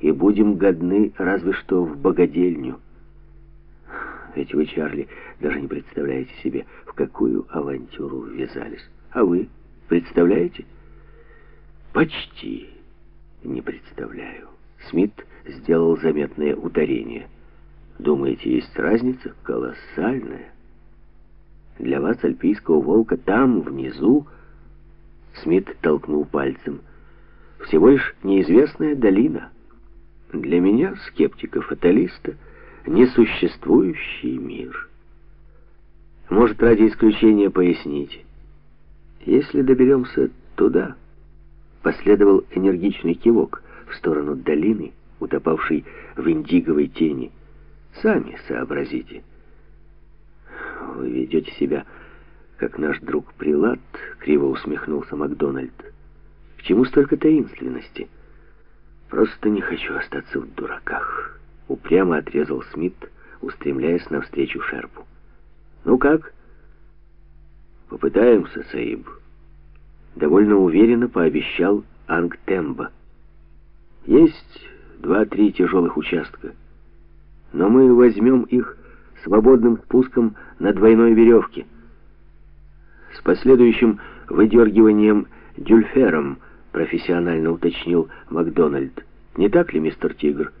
и будем годны разве что в богадельню. Ведь вы, Чарли, даже не представляете себе, в какую авантюру ввязались. А вы представляете? Почти не представляю. Смит сделал заметное ударение. Думаете, есть разница? Колоссальная. Для вас, альпийского волка, там, внизу, Смит толкнул пальцем, всего лишь неизвестная долина. Для меня, скептика-фаталиста, несуществующий мир. Может, ради исключения поясните. Если доберемся туда, последовал энергичный кивок в сторону долины, утопавшей в индиговой тени. Сами сообразите. Вы ведете себя, как наш друг Прилад, криво усмехнулся Макдональд. К чему столько таинственности? Просто не хочу остаться в дураках. Упрямо отрезал Смит, устремляясь навстречу Шерпу. Ну как? Попытаемся, Саиб. Довольно уверенно пообещал Ангтемба. Есть два-три тяжелых участка, но мы возьмем их свободным спуском на двойной веревке с последующим выдергиванием дюльфером, профессионально уточнил Макдональд. Не так ли, мистер Тигр?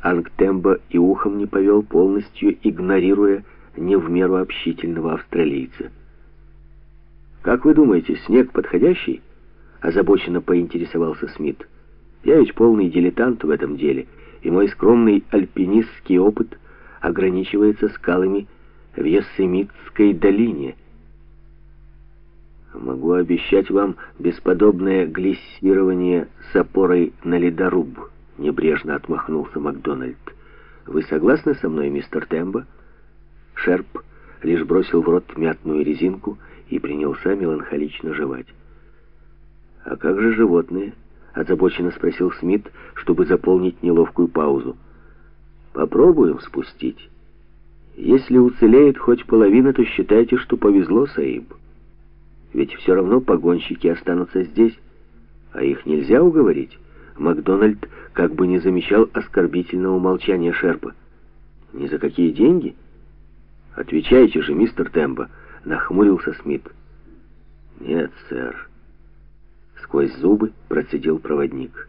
Ангтемба и ухом не повел, полностью игнорируя не в меру общительного австралийца. «Как вы думаете, снег подходящий?» Озабоченно поинтересовался Смит. «Я ведь полный дилетант в этом деле, и мой скромный альпинистский опыт ограничивается скалами в Йосемитской долине». Могу обещать вам бесподобное глиссирование с опорой на ледоруб, небрежно отмахнулся Макдональд. Вы согласны со мной, мистер Тембо? Шерп лишь бросил в рот мятную резинку и принялся меланхолично жевать. «А как же животные?» — озабоченно спросил Смит, чтобы заполнить неловкую паузу. «Попробуем спустить. Если уцелеет хоть половина, то считайте, что повезло, Саиб». Ведь все равно погонщики останутся здесь, а их нельзя уговорить. Макдональд как бы не замечал оскорбительного молчания Шерпа. «Ни за какие деньги?» «Отвечайте же, мистер Тембо», — нахмурился Смит. «Нет, сэр», — сквозь зубы процедил проводник.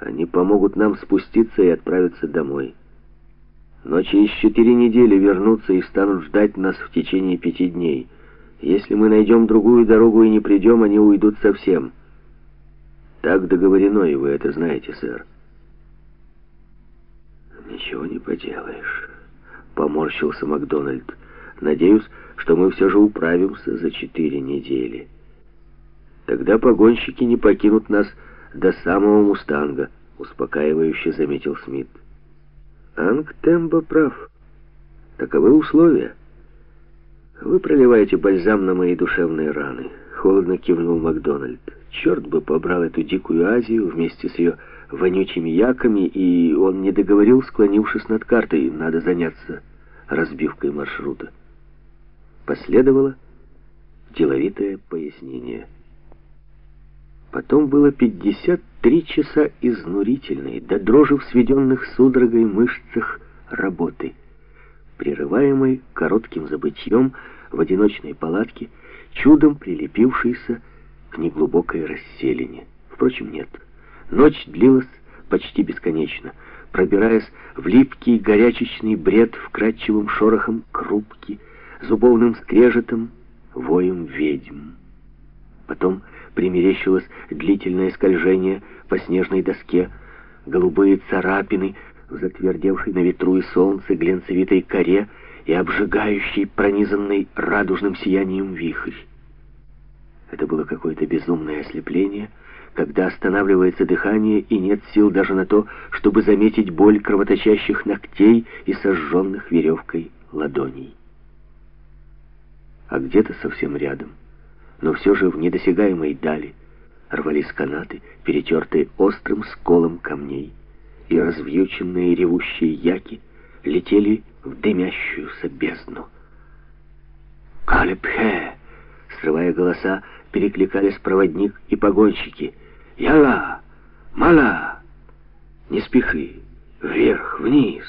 «Они помогут нам спуститься и отправиться домой. Но через четыре недели вернутся и станут ждать нас в течение пяти дней». Если мы найдем другую дорогу и не придем, они уйдут совсем. Так договорено, и вы это знаете, сэр. Ничего не поделаешь, поморщился Макдональд. Надеюсь, что мы все же управимся за четыре недели. Тогда погонщики не покинут нас до самого Мустанга, успокаивающе заметил Смит. Анг Тембо прав. Таковы условия. «Вы проливаете бальзам на мои душевные раны», — холодно кивнул Макдональд. «Черт бы побрал эту дикую Азию вместе с ее вонючими яками, и он не договорил, склонившись над картой. Надо заняться разбивкой маршрута». Последовало деловитое пояснение. Потом было 53 часа изнурительной, до дрожи в сведенных судорогой мышцах работы — прерываемой коротким забытьем в одиночной палатке, чудом прилепившейся к неглубокой расселине. Впрочем, нет. Ночь длилась почти бесконечно, пробираясь в липкий горячечный бред вкрадчивым шорохом крупки, зубовным скрежетом, воем ведьм. Потом примерещилось длительное скольжение по снежной доске, голубые царапины в затвердевшей на ветру и солнце глянцевитой коре и обжигающий, пронизанный радужным сиянием вихрь. Это было какое-то безумное ослепление, когда останавливается дыхание и нет сил даже на то, чтобы заметить боль кровоточащих ногтей и сожженных веревкой ладоней. А где-то совсем рядом, но все же в недосягаемой дали, рвались канаты, перетертые острым сколом камней и развьюченные ревущие яки летели в дымящуюся бездну. «Калепхе!» Срывая голоса, перекликались проводник и погонщики. «Яла! Мала!» Не спеши. Вверх, вниз.